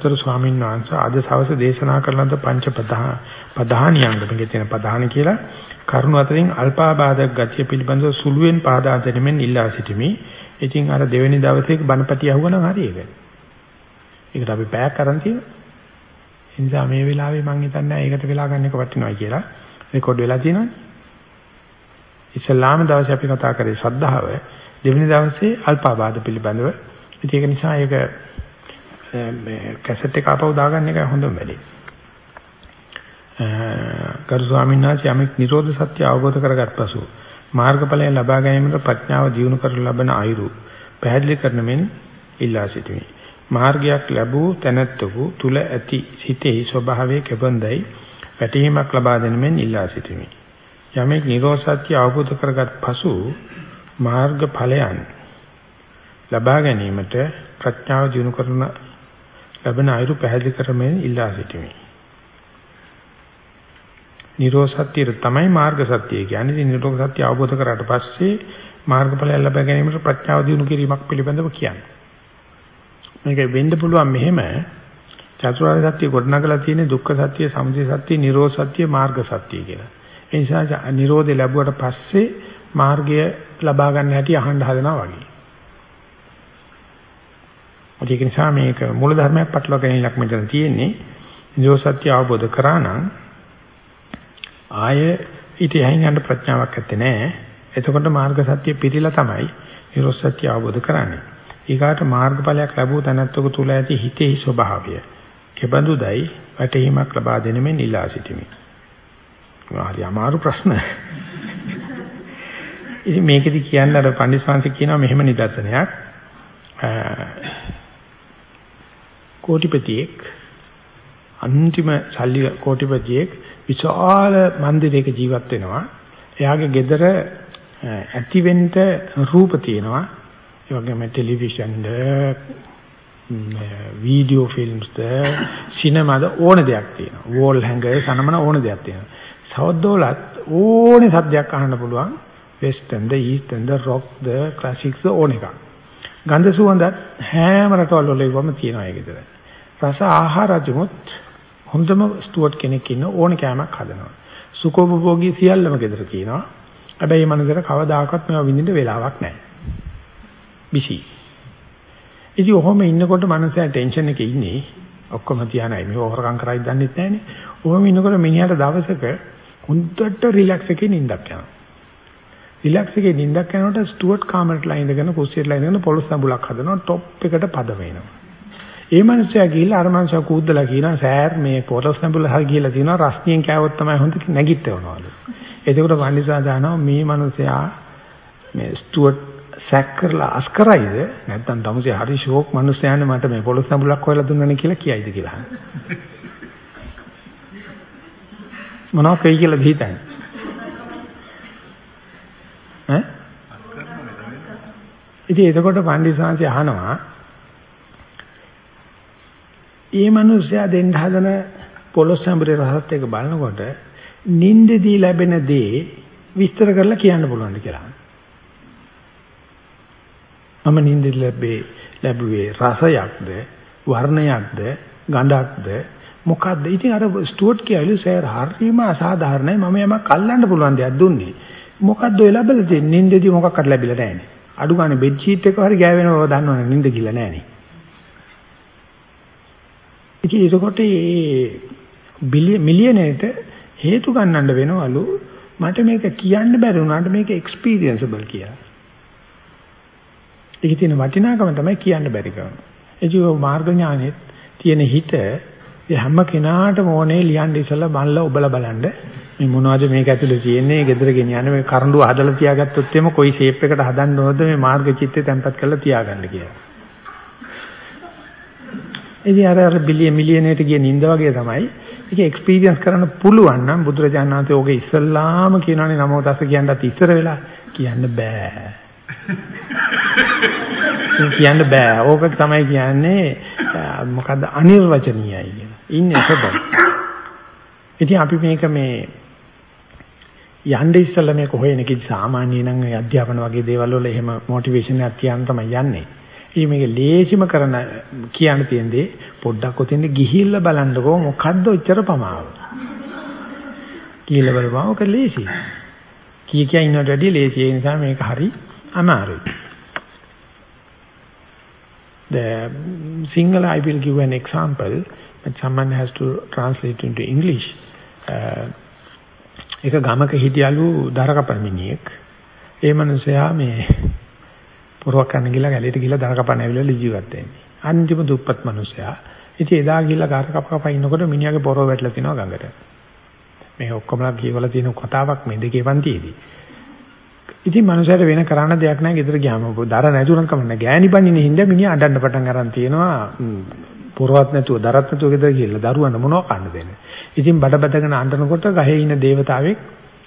ගරුතර ස්වාමීන් වහන්සේ අද සවස දේශනා කරන ලද පංච ප්‍රධානියංග මේකේ තියෙන ප්‍රධාන කියලා කරුණු අතරින් අල්පාබාධක ගතිය පිළිබඳව සුළුවෙන් පාදා දෙනෙමින් ඉල්ලා සිටිමි. ඉතින් අර දෙවෙනි දවසේ බණපටි අහුවනම් හරි ඒක. ඒකට අපි පැයක් අරන් තියෙනවා. ඒ නිසා මේ වෙලාවේ මම හිතන්නේ ඒකට වෙලා ගන්න එක වටිනවා කියලා. රෙකෝඩ් වෙලා තියෙනවනේ. ඉස්ලාම දවසේ අපි කතා කරේ ශ්‍රද්ධාව. දෙවෙනි දවසේ අල්පාබාධ පිළිබඳව. ඉතින් ඒක නිසා ඒක මේ කැසට් එක ආපහු දාගන්න එක හොඳම වැඩේ. ගරු ස්වාමීන් වහන්සේ යමෙක් නිරෝධ සත්‍ය අවබෝධ කරගත් පසු මාර්ගඵලය ලබා ගැනීමට ප්‍රඥාව දියුණු කරන ලබන අයුරු පැහැදිලි කරන මෙන් ඉල්ලා සිටිමි. මාර්ගයක් ලැබූ තැනැත්තකු තුල ඇති සිතෙහි ස්වභාවයේ කෙබඳයි වැටහීමක් ලබා දෙන මෙන් ඉල්ලා සිටිමි. යමෙක් නිරෝධ සත්‍ය අවබෝධ කරගත් පසු මාර්ගඵලයන් ලබා ගැනීමට ප්‍රඥාව දියුණු කරන ලැබෙන අයුරු පැහැදිලි කරමින් ඉල්ලා සිටිමි. නිරෝධ සත්‍යය තමයි මාර්ග සත්‍යය කියන්නේ. ඉතින් නිරෝධ සත්‍ය අවබෝධ කරාට පස්සේ මාර්ගඵලය ලබා ගැනීමට ප්‍රඥාව දිනු කිරීමක් පිළිබඳව කියන්නේ. මේක වෙන්න පුළුවන් මෙහෙම චතුරාර්ය සත්‍ය ගොඩනගලා තියෙන දුක්ඛ සත්‍ය, සමුදය සත්‍ය, නිරෝධ සත්‍ය, මාර්ග සත්‍ය කියලා. ඒ නිසා නිරෝධය ලැබුවට පස්සේ මාර්ගය ලබා ගන්න හැටි අහන්න හදනවා වගේ. ඒක නිසා මේක මූල ධර්මයක් පටලවා ගැනීමක් මෙතන තියෙන්නේ. නිරෝධ සත්‍ය අවබෝධ කරා නම් ආය ඊට යහින් යන ප්‍රඥාවක් ඇත්තේ නැහැ. එතකොට මාර්ග සත්‍ය පිළිලා තමයි නිරෝධ සත්‍ය අවබෝධ කරන්නේ. ඊගාට මාර්ගඵලයක් ලැබුව තැනැත්තක තුල ඇති හිතේ ස්වභාවය. කෙබඳුදයි වැටහීමක් ලබා දෙන මෙන් ඉලා සිටිමි. හරි අමාරු ප්‍රශ්න. ඉතින් මේකෙදි කියන්න අර පඬිස්සංශ කියනවා මෙහෙම නිදර්ශනයක්. කෝටිපතියෙක් අන්තිම සල්ලි කෝටිපතියෙක් විශාල මන්දිරයක ජීවත් වෙනවා. එයාගේ ගෙදර ඇතිවෙන්න රූප තියෙනවා. ඒ වගේම ටෙලිවිෂන්ද වීඩියෝ ෆිල්ම්ස්ද සිනමාද ඕන දෙයක් තියෙනවා. වෝල් හැංගර් සනමන ඕන දෙයක් තියෙනවා. සවද්දෝලත් ඕනේ සද්දයක් අහන්න පුළුවන්. වෙස්ටර්න්ද ඊස්ටර්න්ද රොක්ද ක්ලාසික්ද ඕන එකක්. ගන්ධ සුවඳත් හැම රටවල් වල තියෙනවා ඒ ගෙදර. රස ආහාර රජමුත් හොඳම ස්ටුවර්ට් කෙනෙක් ඉන්න ඕන කෑමක් හදනවා. සුඛෝපභෝගී සියල්ලම ගෙදර තියෙනවා. හැබැයි මේ මනසට කවදාකවත් මේවා විඳින්න වෙලාවක් නැහැ. බිසි. ඉතින් ඔහොම ඉන්නකොට මනසට ටෙන්ෂන් එකේ ඉන්නේ. ඔක්කොම තියානයි මේ හොරකම් කරයි දන්නෙත් නැහනේ. ඔහොම ඉන්නකොට මිනිහට දවසක හොඳට රිලැක්ස් එකේ නිින්දක් යනවා. රිලැක්ස් එකේ නිින්දක් යනකොට ස්ටුවර්ට් කාමරේටලා ඉඳගෙන කුස්සියටලා ඉඳගෙන පොළොස් සම්බුලක් හදනවා টොප් එකට පද වෙනවා. ඒ මනුස්සයා ගිහිල්ලා අර මනුස්සයා කූද්දලා කියනවා සෑර් මේ පොරස් නැඹුල හරි ගිහිල්ලා තිනවා රස්නියෙන් කෑවොත් තමයි හොඳ නැගිටවනවලු. එතකොට වන්දිසා දානවා මේ මනුස්සයා මේ ස්ටුවර්ට් සැක් කරලා අස් කරයිද නැත්නම් තමුසේ හරි ෂෝක් මනුස්සයානේ මට මේ පොලොස් නැඹුලක් හොයලා දුන්නනේ කියලා කියයිද කියලා. මොනවා කයි කියලා හිතන්නේ. ඈ? ඉතින් එතකොට පණ්ඩිත අහනවා ඒ මිනිස්සයා දෙන්න හදන පොළොස් සම්බරේ රහත් එක බලනකොට නින්දදී ලැබෙන දේ විස්තර කරලා කියන්න පුළුවන්ද කියලා. මම නින්දදී ලැබේ ලැබුවේ රසයක්ද වර්ණයක්ද ගඳක්ද මොකද්ද? ඉතින් අර ස්ටුවර්ට් කියලු සර් හරිම අසාධාරණයි මම යමක් අල්ලන්න පුළුවන් දෙයක් දුන්නේ. මොකද්ද ඔය ලැබෙලා තියෙන්නේ? නින්දදී මොකක්වත් ලැබිලා නැහැ නේ. අඩු ගානේ බෙඩ් ෂීට් එක හරි ගෑවෙනව දන්නවනේ නින්ද කියලා නැහැ නේ. ඉතින් ඒකකොට මේ මිලියනේට හේතු ගන්නන්න වෙනවලු මට මේක කියන්න බැරි වුණාට මේක එක්ස්පීරියන්සබල් කියලා. ඒකේ තියෙන වටිනාකම තමයි කියන්න බැරි කම. ඒ මාර්ග ඥානෙත් තියෙන හිත හැම කෙනාටම ඕනේ ලියන්න ඉස්සලා බලලා ඔබලා බලන්න මේ මොනවද මේක ඇතුලේ තියෙන්නේ gedara ගෙනියන්නේ මේ කරඬුව හදලා තියාගත්තොත් එimhe කොයි ෂේප් එකකට හදන්න ඕනද මේ මාර්ග චිත්තේ තැම්පත් කරලා තියාගන්න කියලා. ඉතින් අර අර බිලියන් මිලියනේට ගිය නින්ද වගේ තමයි. ඒක එක්ස්පීරියන්ස් කරන්න පුළුවන් නම් බුදුරජාණන් වහන්සේ ඕකේ ඉස්සල්ලාම කියනවානේ නමෝ තස්ස කියන්නත් ඉස්සර වෙලා කියන්න බෑ. කියන්න බෑ. ඕක තමයි කියන්නේ මොකද්ද අනිර්වචනීයයි කියන. ඉන්නේ සබ. ඉතින් අපි මේක මේ යන්න ඉස්සෙල්ලා මේක හොයන කිසි සාමාන්‍ය නම් අධ්‍යාපන වගේ දේවල් වල එහෙම මොටිවේෂන් එකක් තියන්න තමයි යන්නේ. ඊ මේක ලේසිම කරන කියන්න තියෙන දේ පොඩ්ඩක් ඔතෙන්ද ගිහිල්ලා බලන්නකෝ මොකද්ද ඔච්චර පමාව. කියලා බලපුවම ඔක ලේසි. කී කිය ඉන්නට වැඩිය ලේසි. ඒ නිසා මේක හරි අමාරුයි. The single I will give an example but someone has to translate into English. Uh, එක ගමක හිටියලු දරකපමිනියෙක්. ඒ මනුස්සයා මේ පොරවක් කරන්න ගිහලා ගැලේට ගිහලා දරකපන්න ඇවිල්ලා ජීවත් වෙන්නේ. අන්තිම දුප්පත් මනුස්සයා. ඉතින් එදා ගිහලා ගාර කප කප ඉන්නකොට මිනිහාගේ පොරව වැටලා තිනවා ගඟට. මේ ඔක්කොමලා කියවලා තියෙන කතාවක් මේ දෙකේ පන්තියේදී. ඉතින් මනුස්සයර වෙන කරන්න දෙයක් නැහැ ගෙදර ගියාම දර නැතුණක් කමන්න ගෑණි බණින්නේ හින්දා මිනිහා අඬන්න පටන් ගන්න තියෙනවා පොරවත් නැතුව දරත් නැතුව ගෙදර ගිහලා දරුවන්ට මොනව කන්න දෙන්නේ. ඉතින් බඩ බැදගෙන අඬනකොට ගහේ ඉන්න දේවතාවෙක්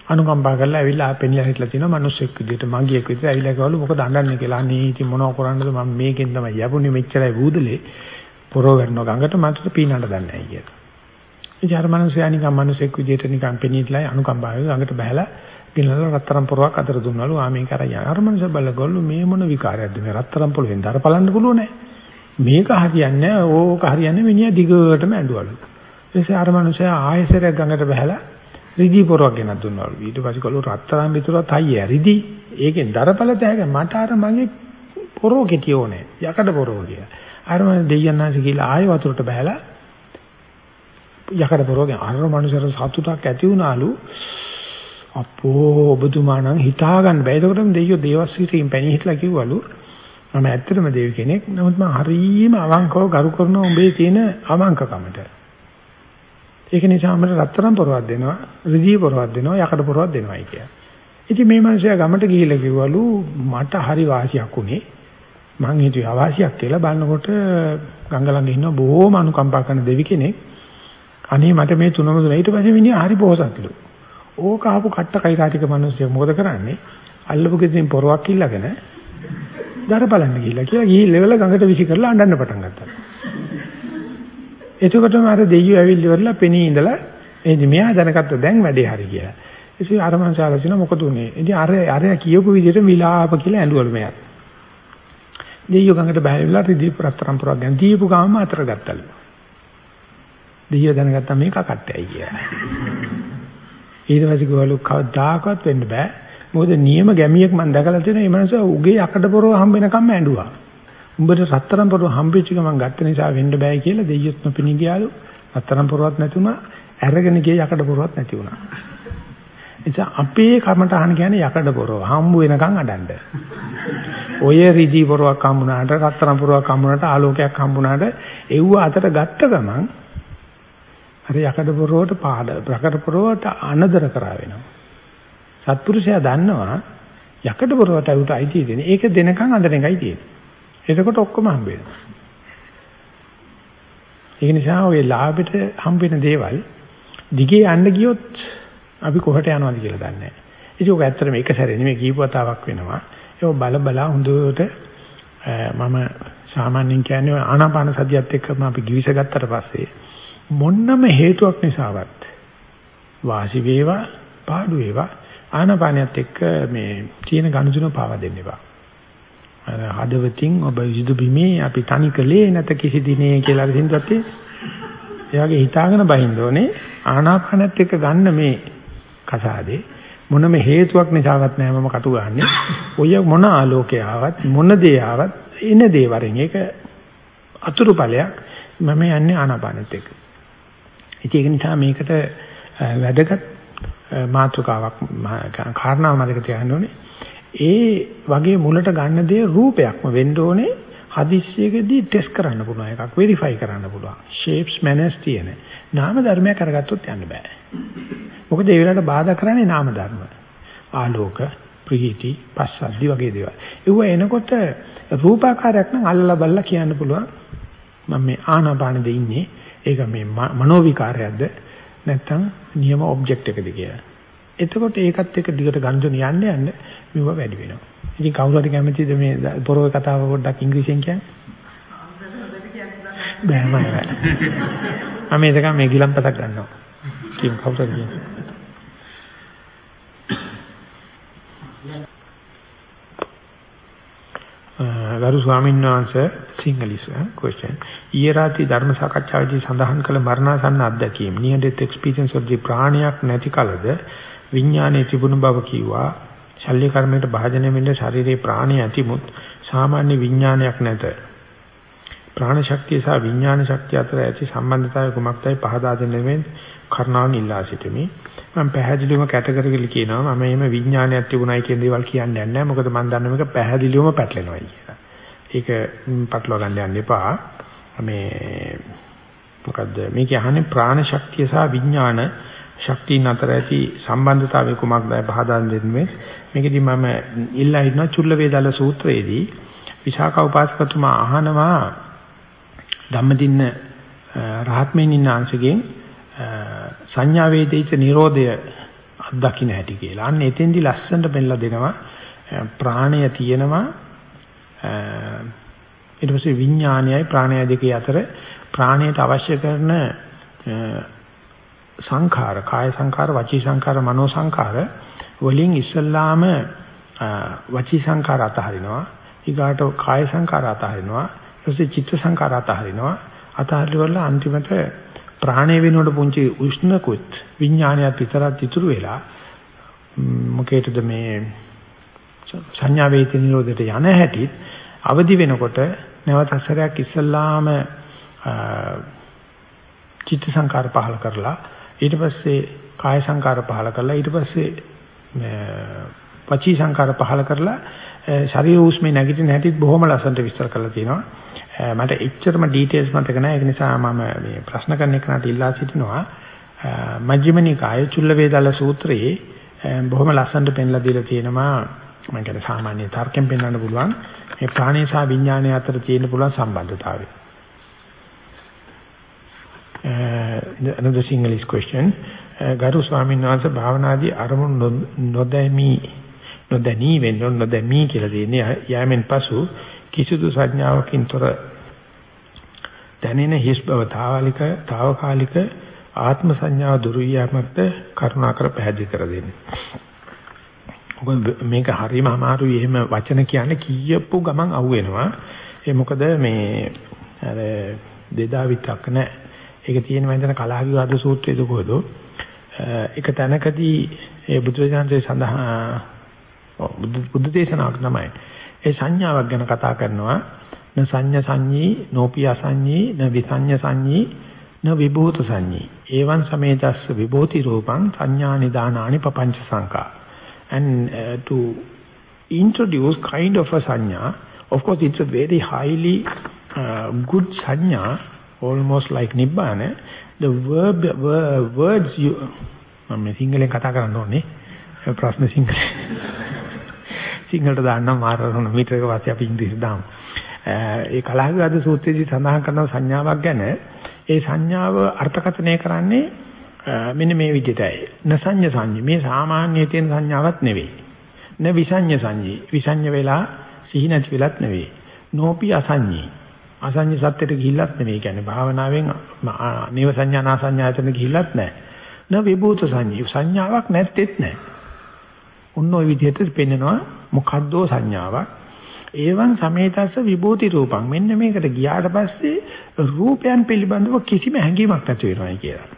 අනුකම්පා කරලා ඇවිල්ලා පෙන්ලා හිටලා තිනවා මිනිස්සෙක් විදියට මගියෙක් විදියට ඇවිල්ලා කවලු මොකද අඬන්නේ කියලා. අනේ ඉතින් මොනව කරන්නද මම මේකෙන් තමයි යපුනේ මෙච්චරයි වූදලේ පොරව වෙනවා ගඟට මට පීනන්න දන්නේ නැහැ කියලා. ඉතින් අර මිනිස්සයා නිකන් මිනිස්සෙක් විදියට නිකන් පෙනීట్లా අනුකම්පාවෙන් ගඟට බහැලා ගෙනල්ලා රත්තරන් පොරවක් අතර දුන්නලු ආ මේක අර යන අර මිනිස්සු බලගොල්ලු මේ මොන විකාරයක්ද මේ රත්තරන් පොළවෙන් දර බලන්න පුළුවන් නෑ. මේක හරියන්නේ නෑ ඕක හරියන්නේ මිනිහා දිගටම ඇඬුවලු. ඊටසේ අර මිනිස්සයා ආයෙසරයක් ගඟට බහැලා රිදී පොරවක් ගෙනත් දුන්නලු. ඊට පස්සේ කළු රත්තරන් විතරක් අයිය රිදී. ඒකෙන් දරපල තෑග මට අර මගේ පොරෝ කෙටිය ඕනේ. යකඩ පොරෝ කියලා. අර මම දෙයයන්ාසි කියලා ආයෙ වතුරට බහැලා යකඩ පොරෝගෙන් අර මනුස්සයර සතුටක් ඇති වුණාලු. අපෝ ඔබතුමා නම් හිතා ගන්න බෑ. ඒකටම දෙයියෝ දේවස්විතකින් පැණි හිටලා කිව්වලු මම ඇත්තටම දෙවි කෙනෙක්. නමුත් මම හරීම අවංකව ගරු කරන උඹේ තියෙන අවංකකමට. ඒක නිසා මට රත්තරන් පොරවක් දෙනවා, රිදී පොරවක් දෙනවා, යකඩ පොරවක් දෙනවායි කියලා. ඉතින් මේ මිනිහයා ගමට ගිහිල්ලා කිව්වලු මට හරි වාසියක් උනේ. මං හිතුවේ අවාසියක් කියලා බලනකොට ගංගා ළඟ ඉන්න බොහෝම අනුකම්පා කරන දෙවි කෙනෙක්. අනේ මට මේ තුනම දුන්නා. ඊට පස්සේ මිනිහා හරි පොහසත්ලු. ඕක ආපු කට්ට කයිකාටික මිනිස්සු මොකද කරන්නේ? අල්ලපු ගෙදින් පොරවක් ඉල්ලගෙන දර බලන්න ගිහිල්ලා කියලා ගිහින් ලෙවල ගඟට විසි කරලා අඬන්න පටන් ගත්තා. එතකොටම අර දෙයියෝ ඇවිල්ලි වරලා පෙනී ඉඳලා එනි මෙයා දැනගත්ත දැන් වැඩේ හරි කියලා. ඉතින් අර මංසාලසින මොකද උනේ? ඉතින් අර අර කියපු විදිහට විලාප කියලා ඇඬවලු මෙයා. දෙයියෝ ගඟට බහැවිලා රිදී ප්‍රතරම් පුරක් ගන්න දීපු ගාම අතර ගත්තලු. දෙයියෝ දැනගත්තා මේක කට්ටයයි කියලා. ඊට පස්සේ ගෝලු කවදාකවත් වෙන්න බෑ. මොකද නියම ගැමියෙක් මම දැකලා තියෙනවා. මේ මනුස්සයා උගේ යකඩ පොරව හම්බ වෙනකම්ම ඇඬුවා. උඹට රත්තරන් පොරව හම්බෙච්ච ගමන් ගත්ත නිසා වෙන්න බෑ කියලා දෙයියොත් නොපෙනී ගියාලු. රත්තරන් පොරවත් නැතුණා. අරගෙන ගිය යකඩ පොරවත් නැති වුණා. එතන අපේ කමටහන් කියන්නේ යකඩ පොරව හම්බ වෙනකන් අඩන්න. ඔය රිදී පොරවක් හම්බුනාට රත්තරන් පොරවක් හම්බුනාට ආලෝකයක් හම්බුනාට එව්ව අතට ගත්ත ගමන් අර යකඩ පොරවට පාඩ ප්‍රකට පොරවට අනදර කරා වෙනවා. සත්පුරුෂයා දන්නවා යකඩ පොරවට උට අයිතිය දෙන. ඒක දෙනකන් අඳන එකයි තියෙන්නේ. එතකොට ඔක්කොම හම්බ වෙනවා. ඒක නිසා ඔය ලාභෙට හම්බ වෙන දේවල් දිගේ යන්න ගියොත් අපි කොහට යනවද කියලා දන්නේ නැහැ. ඒක ඔක ඇත්තටම එක සැරේ නෙමෙයි කීපවතාවක් වෙනවා. ඒක බල බල හොඳට මම සාමාන්‍යයෙන් කියන්නේ ආනාපාන සතියත් එක්කම අපි ගිවිස ගත්තට පස්සේ මොන්නම හේතුවක් නිසාවත් වාසි වේවා පාඩු වේවා ආනාපානියත් එක්ක මේ තියෙන ගනුදෙනු පාවා දෙන්න එපා. අර හදවතින් ඔබ යුදු බිමේ අපි තනි කලේ නැත කිසි දිනේ කියලා හින්දාත් එයාගේ හිතාගෙන බහින්න ඕනේ ආනාපානත් එක්ක ගන්න මේ කසාදේ මොනම හේතුවක් නිසාවත් නෑ මම කටු ගන්නෙ. ඔය මොන ආලෝකය ආවත් මොන දේ ආවත් එන දේ වරෙන් ඒක අතුරු ඵලයක් මම යන්නේ ආනාපානෙත් එක්ක. ඉතින් ඒක නිසා මේකට වැදගත් මාතෘකාවක් කාරණාව මතක තියාගන්න ඕනේ. ඒ වගේ මුලට ගන්න දේ රූපයක්ම වෙන්න ඕනේ. හදිස්සියකදී ටෙස්ට් කරන්න පුළුවන් එකක් වෙරිෆයි කරන්න පුළුවන්. shapes manners තියෙන. නාම ධර්මයක් අරගත්තොත් යන්න බෑ. මොකද ඒ වෙලාවට බාධා කරන්නේ නාම ධර්ම. ආලෝක, ප්‍රීති, පස්සද්ධි වගේ දේවල්. ඒව එනකොට රූපාකාරයක් නම් අල්ලලා බලලා කියන්න පුළුවන්. මම මේ ආනාපානෙද ඉන්නේ. ඒක මේ මනෝ විකාරයක්ද නැත්නම් නියම ඔබ්ජෙක්ට් එකද කියලා. එතකොට ඒකත් එක්ක දිගට ගන්ජන යන්න යන්න මෙව වැඩි වෙනවා. ඉතින් කවුරු හරි කැමතිද මේ පොරොවේ කතාව පොඩ්ඩක් ඉංග්‍රීසියෙන් කියන්නේ? බෑ මම බෑ. මම ඒක මේ ගිලම්පතක් ගන්නවා. කියමු කවුරුද කියන්නේ? ගරු ස්වාමීන් වහන්සේ සිංහලිස් question ඊයේ රාත්‍රී ධර්ම සාකච්ඡාවේදී සඳහන් කළ මරණාසන්න අත්දැකීම් near death experience of the ප්‍රාණයක් නැති කලද විඥානයේ තිබුණු බව කිව්වා. ශල්‍ය කර්මයට භාජනය වෙන්න ශරීරේ ප්‍රාණය ඇතිමුත් සාමාන්‍ය විඥානයක් නැත. ප්‍රාණ ශක්තිය සහ විඥාන ශක්තිය අතර ඇති සම්බන්ධතාවය කුමක්දයි පහදා දෙනෙමින් කරුණාවෙන් ඉල්ලා සිටිමි. මම පැහැදිලිවම කැටගරිකලි කියනවා. මම එහෙම විඥානයක් තිබුණයි කියන දේවල් කියන්නේ නැහැ. මොකද මම දන්න මේක පැහැදිලිවම පැටලෙනවායි කියලා. ඒක පටලවා ගන්න යන්න එපා. මේ මොකද්ද? මේක අහන්නේ ප්‍රාණ ශක්තිය සහ විඥාන ශක්තියන් අතර ඇති සම්බන්ධතාවය කුමක්දයි පහදා දෙන්නේ? මේකදී මම ඉල්ලා ඉන්නවා චුල්ල වේදාල සූත්‍රයේදී විශාඛ උපාසකතුමා අහනවා ධම්මදින්න රහත්මෙන් ඉන්න අංශගෙන් සංඥා වේදිත නිරෝධය අත්දකින්න ඇති කියලා. අන්න එතෙන්දි ලස්සනට පෙන්නලා දෙනවා. ප්‍රාණය තියෙනවා. ඊට පස්සේ විඥානයයි ප්‍රාණය දෙකේ අතර ප්‍රාණයට අවශ්‍ය කරන සංඛාර කාය සංඛාර වචී සංඛාර මනෝ සංඛාර වලින් ඉස්සල්ලාම වචී සංඛාර අතහරිනවා. ඊගාට කාය සංඛාර අතහරිනවා. ඊට පස්සේ චිත්ත සංඛාර අතහරිනවා. අතහරිවල අන්තිමට ප්‍රාණය වෙනකොට පුංචි උෂ්ණකුත් විඥානයත් විතරක් ඉතුරු වෙලා මොකේද මේ සංඥා වේති නිරෝධයට යන හැටි අවදි වෙනකොට නැවත සැරයක් ඉස්සල්ලාම චිත්ත සංකාර පහල කරලා ඊට පස්සේ කාය සංකාර පහල කරලා ඊට පස්සේ පචී සංකාර පහල කරලා ශරීර උස්මේ නැගිටින හැටිත් බොහොම ලස්සනට විස්තර කරලා තියෙනවා. මට එච්චරම ඩීටේල්ස් මතක නැහැ. ඒක නිසා මම මේ ප්‍රශ්න කරන එකට ඉල්ලා සිටිනවා. මජ්ක්‍ධිම නිකායේ චුල්ල වේදල සූත්‍රයේ බොහොම ලස්සනට පෙන්ලා දීලා තියෙනවා. මම කියන්නේ සාමාන්‍ය තර්කයෙන් පෙන්වන්න පුළුවන්. මේ ප්‍රාණය සහ විඥානය අතර තියෙන පුළුවන් සම්බන්ධතාවය. Another English question ගරු ස්වාමීන් වහන්සේ භාවනාදී අරමුණු නොදැමි නොදැනී වෙන්න නොදැමි කියලා දෙන්නේ යෑමෙන් පසු කිසිදු සංඥාවකින් තොර දැනෙන හිස් බව තාවලික తాවකාලික ආත්ම සංඥාව දුරු වීමකට කරුණාකර පැහැදිලි කර දෙන්න. මේක හරියම අමාරුයි එහෙම වචන කියන්නේ කීයපු ගමන් අහුවෙනවා. ඒ මොකද මේ අර දෙදා විතක් නැහැ. ඒක තියෙන මන්දන කලහවිවාද සූත්‍රයේද කොහොද? එක තැනකදී ඒ බුදුරජාණන්සේ සඳහන් බුද්ධ දේශනාවක් තමයි. ඒ සංඥාවක් ගැන කතා කරනවා. න සංඤ සංඤී නෝපි අසංඤී න විසඤ්ඤ සංඤී න විභූත සංඤී. ඒවං සමේතස්ස විභූති රූපං සංඥා නිදානානි පపంచ සංකා. And uh, to introduce kind of a sanya, of course it's a very highly uh, good sanya, almost like nibbana. The verb, verb words you මම සිංහලෙන් කතා කරන්න ඕනේ ප්‍රශ්න සිංහලෙන් සිංහලට දාන්නම් මාරන මීටරක පස්සේ අපි ඉංග්‍රීසි දාමු. ඒ කලහවිවාද සූත්‍රයේදී සඳහන් කරන සංඥාවක් ගැන ඒ සංඥාව අර්ථකථනය කරන්නේ මෙන්න මේ විදිහටයි. නසඤ්ඤ සංඤ්ඤ මේ සාමාන්‍ය තියෙන සංඥාවක් නෙවෙයි. න විසඤ්ඤ සංඤී විසඤ්ඤ වෙලා සිහි නැති වෙලත් නෙවෙයි. නෝපි අසඤ්ඤී අසඤ්ඤ සත්‍යයට ගිහිල්ලත් නෙවෙයි. කියන්නේ භාවනාවෙන් නේව සංඥා නාසඤ්ඤායතන ගිහිල්ලත් නැහැ. න විභූත සංඤී සංඥාවක් නැත්තේත් නැහැ. ඔන්න ඔය විදිහට පෙන්නනවා මොකද්දෝ සංඥාවක්. ඒවන් සමේතස්ස විභූති රූපං. මෙන්න මේකට ගියාට පස්සේ රූපයන් පිළිබඳව කිසිම හැඟීමක් නැති වෙනවායි කියලා.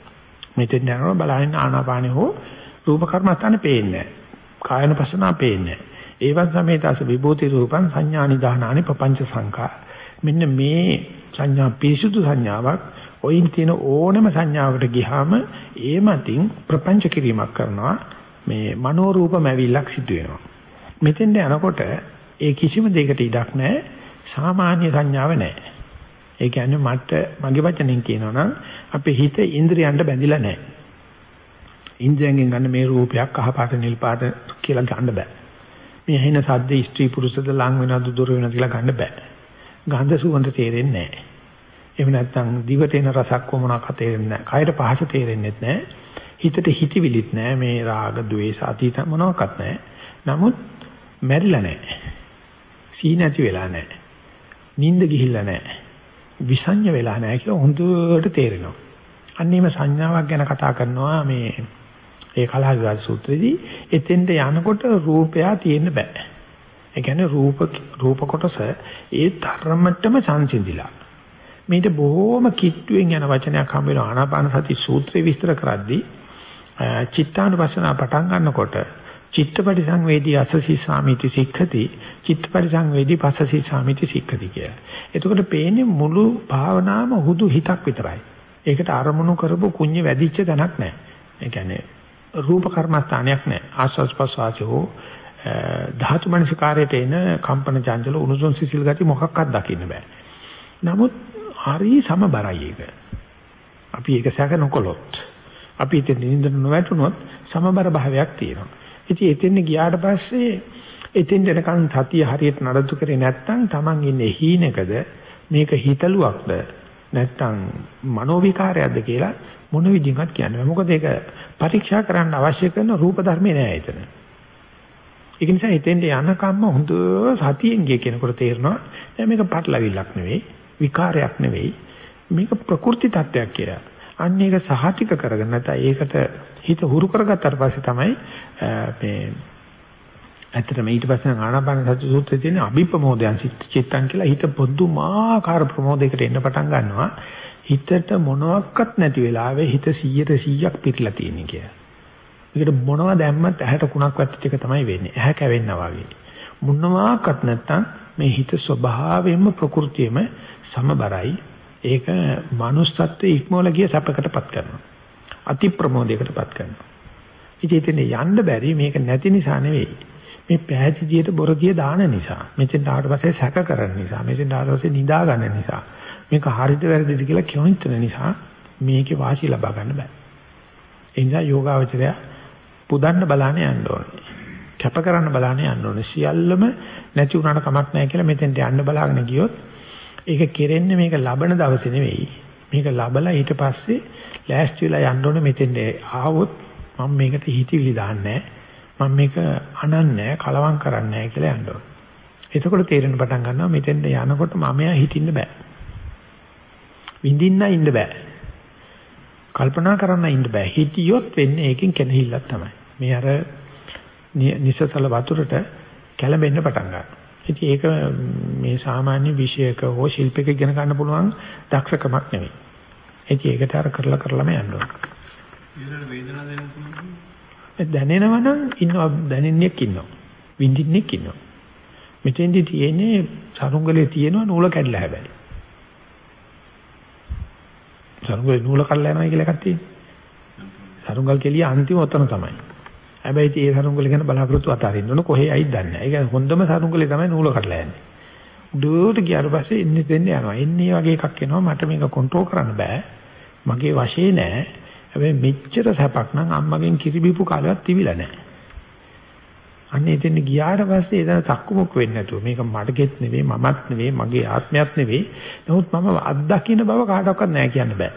මෙතෙන් යනවා බලහින්න ආනාපානෙ හෝ රූප කර්මස්ථානේ පේන්නේ නැහැ. කායන පසනා පේන්නේ නැහැ. ඒවන් සමේතස්ස විභූති රූපං සංඥා නිදානානි පపంచ සංඛා. මෙන්න මේ සංඥා පිරිසුදු සංඥාවක් ඔයින් තියෙන ඕනම සංඥාවකට ගියාම ඒ මතින් ප්‍රපංච කිරීමක් කරනවා මේ මනෝ රූපම ඇවිල්ලක් සිදු වෙනවා. මෙතෙන්ට යනකොට ඒ කිසිම දෙයකට ඉඩක් නැහැ. සාමාන්‍ය සංඥාව නැහැ. ඒ කියන්නේ මට මගේ වචනෙන් කියනවා නම් අපේ හිත ඉන්ද්‍රියන්ට බැඳිලා නැහැ. ඉන්ද්‍රියෙන් ගන්න මේ රූපයක් අහ පාට නිල් පාට කියලා ගන්න බෑ. මේ ඇහෙන සද්ද ස්ත්‍රී පුරුෂද ලං වෙනවද දුර වෙනවද කියලා ගන්න බෑ. ගන්ධ සුවඳ තේරෙන්නේ නැහැ. එහෙම නැත්නම් දිවට එන රසක් කොමනක් තේරෙන්නේ නැහැ. කයට පහස තේරෙන්නේ නැහැ. හිතට හිතවිලිත් නැහැ. මේ රාග, ద్వේෂ, අතීත මොනවාක්වත් නැහැ. නමුත් මැරිලා නැහැ. සී නැති වෙලා නැහැ. නිින්ද ගිහිල්ලා නැහැ. විසඤ්ඤ වෙලා නැහැ කියලා හොඳට තේරෙනවා. අන්නේම සංඥාවක් ගැන කතා කරනවා මේ ඒ කලහ විවාද සූත්‍රයේදී එතෙන්ට යනකොට රූපයා තියෙන්න බෑ. ඒ කියන්නේ රූප රූප කොටස ඒ ධර්මයටම සංසිඳිලා. මේක බොහොම කිට්ටුවෙන් යන වචනයක් හම්බ වෙන ආනාපාන සති සූත්‍රය විස්තර කරද්දී චිත්තානුපස්සනා පටන් ගන්නකොට චිත්තපටි සංවේදී අසසී සාමිති සික්ඛති චිත්තපටි සංවේදී පසසී සාමිති සික්ඛති කිය. එතකොට පේන්නේ මුළු භාවනාවම හුදු හිතක් විතරයි. ඒකට අරමුණු කරපු කුඤ්ඤ වැඩිච්ච තැනක් නැහැ. ඒ කියන්නේ රූප කර්මස්ථානයක් නැහැ. ආස්වාස් ප්‍රසවාසෝ ධාතු මනසිකාරයට එන කම්පන චංචල උණුසුම් සිසිල් ගති මොකක්වත් දකින්න බෑ. නමුත් හරි සමබරයි ඒක. අපි ඒක සැක නොකොලොත් අපි ඉතින් නින්දට නොවැටුනොත් සමබර භාවයක් තියෙනවා. ඉතින් එතෙන් ගියාට පස්සේ එතෙන් දෙනකන් සතිය හරියට නඩත්තු කරේ නැත්නම් Taman ඉන්නේ හීනකද මේක හිතලුවක්ද නැත්නම් මනෝ විකාරයක්ද කියලා මොන විදිහකට කියන්නේ. මොකද ඒක පරීක්ෂා කරන්න අවශ්‍ය කරන රූප ධර්මේ නෑ එතන. ඒක නිසා එතෙන්ට යනකම්ම හොඳ සතියෙන් ගිය කෙනෙකුට තේරෙනවා දැන් මේක පටලවිල්ලක් නෙවෙයි විකාරයක් නෙවෙයි මේක ප්‍රකෘති තත්වයක් කියලා. අන්න ඒක සහතික කරගෙන නැත්නම් ඒකට හිත හුරු කරගත්තාට පස්සේ තමයි මේ ඇත්තටම ඊට පස්සේ ආනාපාන සති සූත්‍රයේ තියෙන අභිප්‍රමෝදයන් චිත්තං කියලා හිත පොදුමාකාර ප්‍රමෝදයකට එන්න පටන් ගන්නවා. හිතට මොනවත් නැති වෙලාවේ හිත 100ට 100ක් පිරලා තියෙන කියලා. ඒකට මොනවද දැම්මත් ඇහැට කුණක් වැටිච්ච එක තමයි වෙන්නේ. ඇහැ කැවෙන්නා වගේ. මොනවාක්වත් නැත්තම් මේ හිත ස්වභාවයෙන්ම ප්‍රകൃතියෙම සමබරයි. ඒක manussත්වයේ ඉක්මවල ගිය සැපකටපත් කරනවා. අති ප්‍රමෝදයකටපත් කරනවා. ඉතින් යන්න බැරි මේක නැති නිසා නෙවෙයි. මේ පෑදීදියට බොරදිය දාන නිසා. මෙතෙන් ආවට පස්සේ සැක කරන නිසා. මෙතෙන් ආවට පස්සේ නිදා ගන්න නිසා. මේක හරිද වැරදිද කියලා කියොන්තන නිසා මේකේ වාසිය ලබා ගන්න බෑ. ඒ නිසා යෝගාවචරය පුදන්න බලන්න යන්න ඕනේ. කැප කරන්න බලන්න යන්න ඕනේ. සියල්ලම නැති වුණාට කමක් නැහැ කියලා මෙතෙන්ට යන්න බලාගෙන ගියොත් ඒක කෙරෙන්නේ මේක ලබන දවසේ නෙවෙයි. මේක ලබලා ඊට පස්සේ ලෑස්ති වෙලා යන්න ඕනේ මෙතෙන්ට ආවොත් මම මේකට හිතවිලි දාන්නේ මම මේක අනන්නේ කලවම් කරන්නේ නැහැ කියලා යන්න ඕනේ. එතකොට තේරෙන පටන් ගන්නවා මෙතෙන්ට යනකොට මම එයා හිටින්න බෑ. විඳින්න ඉන්න බෑ. කල්පනා කරන්න ඉන්න බෑ. හිටියොත් වෙන්නේ ඒකෙන් කෙනහිල්ලක් තමයි. මේ අර නිසසල වතුරට කැළඹෙන්න පටන් ගන්නවා. ඉතින් ඒක මේ සාමාන්‍ය විෂයක හෝ ශිල්පයක ඉගෙන ගන්න පුළුවන් දක්ෂකමක් නෙවෙයි. ඉතින් ඒකට අර කරලා කරලාම යන්න ඕන. ඊළඟ වේදනාව දැනෙන්න දැනෙනවා නම් ඉන්නවා දැනෙන්නෙක් ඉන්නවා. විඳින්නෙක් ඉන්නවා. මෙතෙන්දි තියෙන්නේ සරුංගලේ තියෙනවා නූල කැඩලා හැබැයි. සරුංගලේ නූල කඩලා යනවා කියලා එකක් තියෙනවා. සරුංගල් කෙලිය අන්තිම ඔතන තමයි. හැබැයි ඉතින් ඒ සරුංගල ගැන බලාපොරොත්තු අතාරින්න ඕන කොහේ ඇයිද දන්නේ නැහැ. ඒක හොඳම සරුංගලේ තමයි නූල කඩලා යන්නේ. උඩට ගියාට පස්සේ ඉන්නේ දෙන්න යනවා. එන්නේ වගේ එකක් එනවා මට මේක කන්ට්‍රෝල් කරන්න බෑ. මගේ වශයේ නෑ. හැබැයි මෙච්චර සැපක් නම් අම්මගෙන් කිරි බීපු කාලයක් තිබිලා නෑ. අන්න එතන ගියාට පස්සේ එතන තක්කුමුක් වෙන්නේ නැතුව මේක මඩගෙත් නෙවෙයි මමත් නෙවෙයි මගේ ආත්මයක් නෙවෙයි. නමුත් මම අත්දකින්න බව කාටවත් නෑ කියන්න බෑ.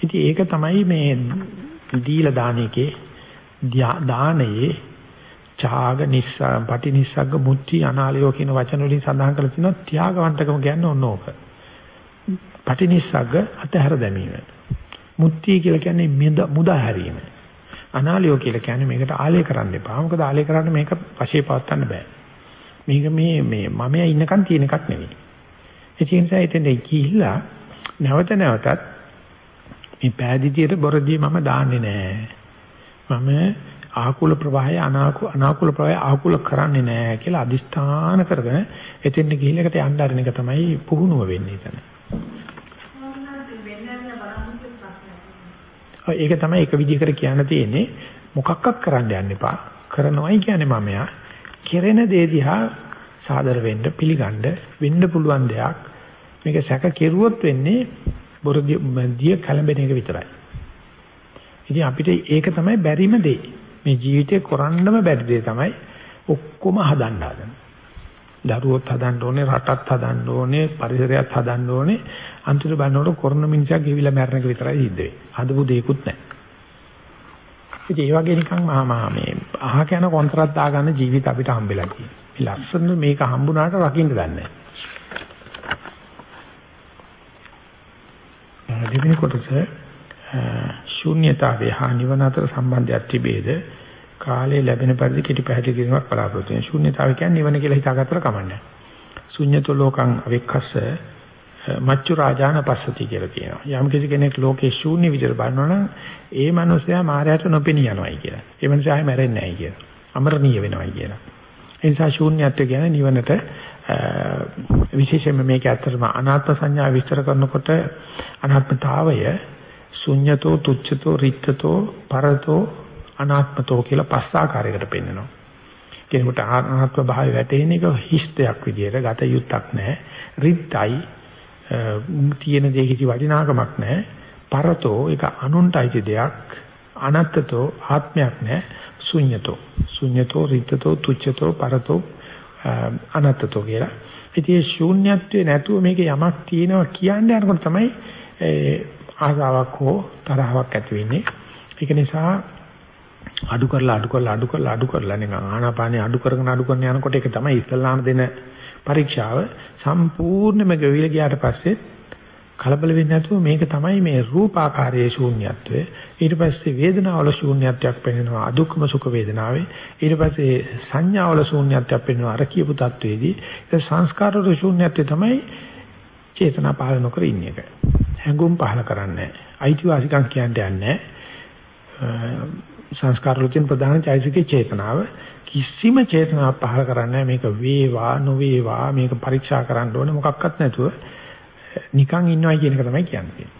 ඉතින් ඒක තමයි මේ දීලා දාන එකේ දානයේ ඡාග නිස්සා පටි නිස්සග්ග මුත්‍ති අනාලයෝ කියන වචන වලින් සඳහන් කරලා තිනවා ත්‍යාගවන්තකම කියන්නේ ඔන්න ඕක. පටි නිස්සග්ග අතහැර දැමීම. මුත්‍ති කියලා කියන්නේ මුදා හැරීම. අනාලයෝ කියලා කියන්නේ මේකට ආලය කරන්න එපා. මොකද ආලය කරන්න මේක වශයේ පවත්වන්න බෑ. මේක මේ මේ මමයා ඉන්නකන් තියෙන එකක් නෙවෙයි. ඒ නිසා එතෙන්ද ගිහිල්ලා නැවත නැවතත් මේ පෑදීතියට බොරදී මම දාන්නේ නෑ. මම ආකුල ප්‍රවාහය අනාකුල ප්‍රවාහය ආකුල කරන්නේ නැහැ කියලා අදිස්ථාන කරගෙන එතෙන් ගිහිල්ලා එකට යන්න ආරින එක තමයි පුහුණුව වෙන්නේ එතන. ඒක තමයි එක විදිහකට කියන්න තියෙන්නේ මොකක්වත් කරන්න යන්න එපා. කරනවයි කියන්නේ මම යා. කෙරෙන දේ දිහා සාදර වෙන්න පිළිගන්න වෙන්න පුළුවන් දෙයක්. මේක සැක කෙරුවොත් වෙන්නේ බොරදිය දිය කලඹෙන එක විතරයි. ඉතින් අපිට ඒක තමයි බැරිම දේ. මේ ජීවිතේ කරන්නම බැරි දේ තමයි ඔක්කොම හදන්න හදන. දරුවොත් හදන්න ඕනේ, රටත් හදන්න ඕනේ, පරිසරයත් හදන්න ඕනේ. අන්තිමට බලනකොට කරන මිනිසා ගෙවිලා මැරෙන එක විතරයි සිද්ධ වෙන්නේ. හදපු දෙයක්වත් නැහැ. ඉතින් ඒ වගේ නිකන් මහා මහා මේ අහක යන කොන්ත්‍රාත් දාගන්න ජීවිත අපිට හම්බෙලා තියෙනවා. මේ ලස්සන මේක හම්බුනාට රකින්න දන්නේ නැහැ. දෙවෙනි කොටස ශූන්‍යතාවය හා නිවන අතර සම්බන්ධයක් තිබේද කාලේ ලැබෙන පරිදි කිටි පැහැදිලි කිරීමක් බලාපොරොත්තු වෙනවා. ශූන්‍යතාවය කියන්නේ නිවන කියලා හිතාගත්තට කමන්නේ. ශුන්‍යතෝ ලෝකං අවික්ඛස්ස මච්චු රාජාන පස්සති කියලා කියනවා. යම් කිසි කෙනෙක් ලෝකේ ශූන්‍ය විදිහට බලනවනම් ඒ මනුස්සයා මායයට නොපෙනී යනවායි කියලා. ඒ මනුස්සයා ආයෙ මැරෙන්නේ නැහැ කියලා. අමරණීය වෙනවායි කියලා. ඒ නිසා ශූන්‍යත්වය කියන්නේ නිවනට විශේෂයෙන්ම මේක ඇත්තටම අනාත්ම සංඥා විස්තර කරනකොට අනාත්මතාවය ශුන්‍යතෝ තුච්ඡතෝ රික්තතෝ පරතෝ අනාත්මතෝ කියලා පස් ආකාරයකට පෙන්වනවා. කෙනෙකුට ආත්ම භාවය වැටෙන එක හිස් දෙයක් විදියට ගත යුත්තක් නැහැ. රිත්යි තියෙන දේ කිසි වටිනාකමක් නැහැ. පරතෝ ඒක අනුන්ටයි දෙයක්. අනත්තතෝ ආත්මයක් නැහැ. ශුන්‍යතෝ. ශුන්‍යතෝ රිත්තතෝ තුච්ඡතෝ පරතෝ අනත්තතෝ කියලා. ඉතින් මේ ශූන්‍යත්වයේ නැතුව මේක යමක් තියෙනවා කියන්නේ අරගෙන තමයි ආසාවක් හෝ තරහවක් ඇති වෙන්නේ. ඒක නිසා අඩු කරලා අඩු කරලා අඩු කරලා අඩු කරලා නිකන් ආනාපානිය අඩු කරගෙන අඩු කරන යනකොට ඒක තමයි ඉස්ලාම දෙන පරීක්ෂාව. සම්පූර්ණයෙන්ම ගෙවිල ගියාට පස්සේ කලබල වෙන්නේ නැතුව මේක තමයි මේ රූපාකාරයේ ශූන්‍යත්වය. ඊට පස්සේ වේදනාවල ශූන්‍යත්වයක් පෙන්වනවා අදුක්කම සුඛ වේදනාවේ. ඊට පස්සේ සංඥාවල ශූන්‍යත්වයක් පෙන්වනවා අර කියපු තත්වයේදී ඒ සංස්කාරවල ශූන්‍යත්වය තමයි චේතනා පහල නොකර ඉන්න එක හැඟුම් පහල කරන්නේ අයිතිවාසිකම් කියන්නේ නැහැ. සංස්කාර වල තියෙන ප්‍රධාන චෛතසිකේ චේතනාව. කිසිම චේතනාවක් පහල කරන්නේ මේක වේවා නොවේවා මේක පරීක්ෂා කරන්න ඕනේ. මොකක්වත් නැතුව නිකන් ඉන්නවයි කියන එක තමයි කියන්නේ.